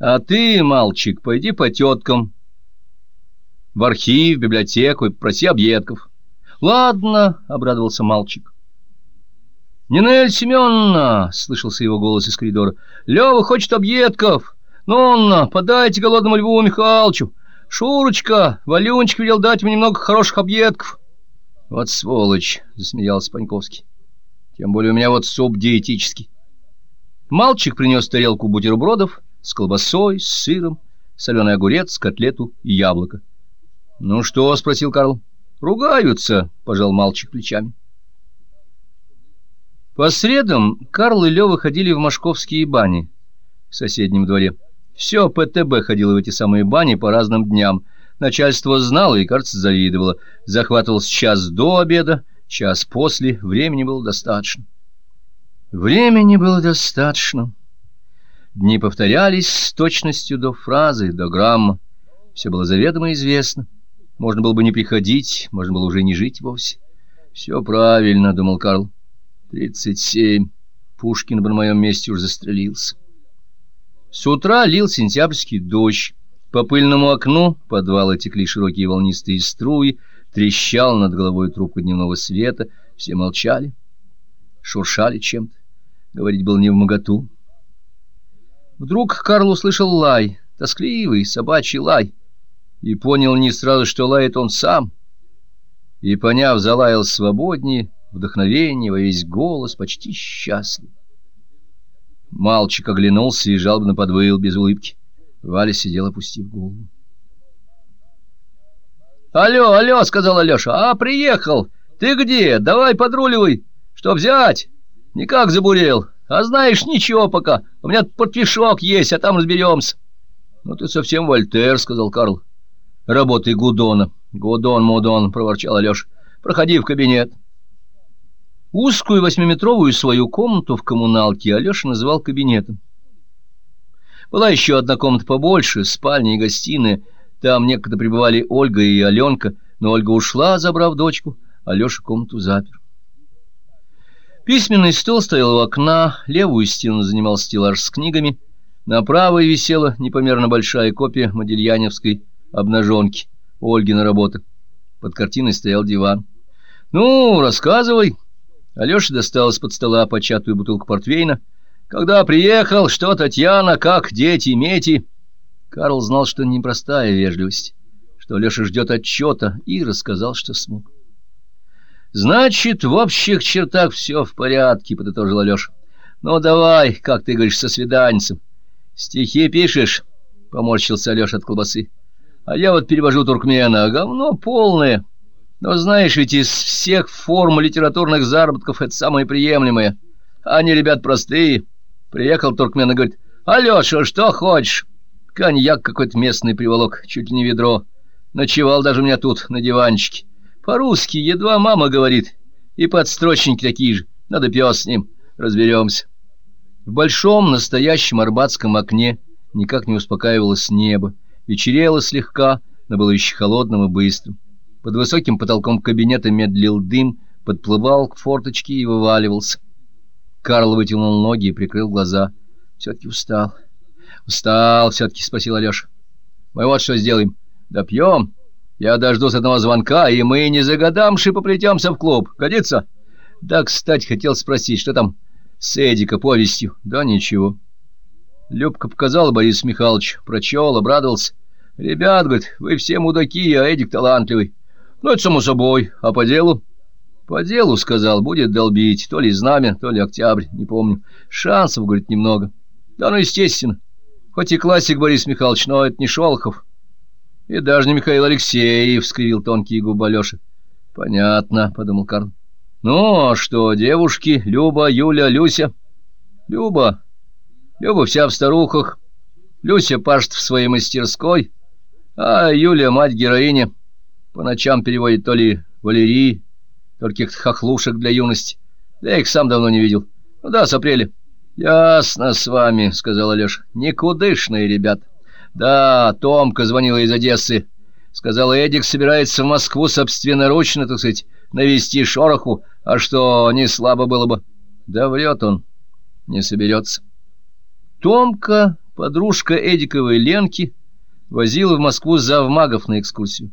А ты, мальчик, пойди по теткам. В архив, в библиотеку и проси объедков. Ладно, — обрадовался мальчик. «Нинель Семеновна!» — слышался его голос из коридора. «Лева хочет объедков! Нонна, подайте голодному Льву Михайловичу! Шурочка, Валюнчик велел дать мне немного хороших объедков!» «Вот сволочь!» — засмеялся Паньковский. «Тем более у меня вот суп диетический». Мальчик принес тарелку бутербродов с колбасой, с сыром, соленый огурец, котлету и яблоко. «Ну что?» — спросил Карл. «Ругаются», — пожал мальчик плечами. По средам Карл и Лёва ходили в московские бани в соседнем дворе. Все ПТБ ходило в эти самые бани по разным дням. Начальство знало и, кажется, завидовало. Захватывался час до обеда, час после. Времени было достаточно. Времени было достаточно. Дни повторялись с точностью до фразы, до грамма. Все было заведомо известно. Можно было бы не приходить, можно было уже не жить вовсе. «Все правильно», — думал Карл. Тридцать семь. Пушкин бы на моем месте уже застрелился. С утра лил сентябрьский дождь. По пыльному окну подвала текли широкие волнистые струи, трещал над головой трубка дневного света. Все молчали, шуршали чем-то. Говорить было не в моготу. Вдруг Карл услышал лай, тоскливый собачий лай, и понял не сразу, что лает он сам. И, поняв, залаял свободнее, вдохновение, во весь голос, почти счастлив. Мальчик оглянулся и жалобно подвыл без улыбки. Валя сидела, опустив голову. «Алло, алло!» — сказал Алеша. «А, приехал! Ты где? Давай подруливай! Что взять? Никак забурел. А знаешь, ничего пока. У меня портвишок есть, а там разберемся». «Ну ты совсем Вольтер», — сказал Карл. «Работай Гудона». «Гудон, Мудон», — проворчал Алеша. «Проходи в кабинет». Узкую восьмиметровую свою комнату в коммуналке Алеша называл кабинетом. Была еще одна комната побольше, спальня и гостиная. Там некогда пребывали Ольга и Аленка, но Ольга ушла, забрав дочку, Алеша комнату запер. Письменный стол стоял у окна, левую стену занимал стеллаж с книгами, на правой висела непомерно большая копия модельяневской обнаженки, Ольгина работа. Под картиной стоял диван. «Ну, рассказывай», Алеша достал из-под стола початую бутылку портвейна. «Когда приехал, что Татьяна, как дети, мети?» Карл знал, что непростая вежливость, что Алеша ждет отчета, и рассказал, что смог. «Значит, в общих чертах все в порядке», — подытожил Алеша. «Ну, давай, как ты говоришь, со свиданцем. Стихи пишешь?» — поморщился Алеша от колбасы. «А я вот перевожу туркмена, говно полное». Но знаешь, ведь из всех форм литературных заработков это самое приемлемое. Они, ребят, простые. Приехал туркмен и говорит, «Алеша, что хочешь?» Коньяк какой-то местный приволок, чуть ли не ведро. Ночевал даже у меня тут, на диванчике. По-русски едва мама говорит. И подстрочники такие же. Надо пес с ним. Разберемся. В большом настоящем арбатском окне никак не успокаивалось небо. Вечерело слегка, но было еще холодным и быстрым. Под высоким потолком кабинета медлил дым, подплывал к форточке и вываливался. Карл вытянул ноги и прикрыл глаза. Все-таки устал. «Устал все-таки», — спросил Алеша. «Мы вот что сделаем. Допьем. Я дождусь одного звонка, и мы не загадамши поплетемся в клуб. Годится?» «Да, кстати, хотел спросить, что там с Эдика повестью?» «Да ничего». Любка показала Борис Михайлович, прочел, обрадовался. «Ребят, — говорит, — вы все мудаки, а Эдик талантливый». Ну, это само собой. А по делу? По делу, сказал, будет долбить. То ли знамя, то ли октябрь, не помню. Шансов, говорит, немного. Да, ну, естественно. Хоть и классик Борис Михайлович, но это не Шолохов. И даже не Михаил Алексеев, — скривил тонкие губы Алеши. Понятно, — подумал Карл. Ну, а что, девушки, Люба, Юля, Люся? Люба. Люба вся в старухах. Люся пашет в своей мастерской, а Юля — мать-героиня. По ночам переводит то ли Валерий, то ли каких-то хохлушек для юности. Да я их сам давно не видел. Ну да, с апреля. Ясно с вами, — сказал Алеша. Никудышные ребят. Да, Томка звонила из Одессы. Сказала, Эдик собирается в Москву собственноручно, так сказать, навести шороху. А что, не слабо было бы. Да врет он, не соберется. Томка Подружка Эдиковой Ленки возила в Москву завмагов на экскурсию.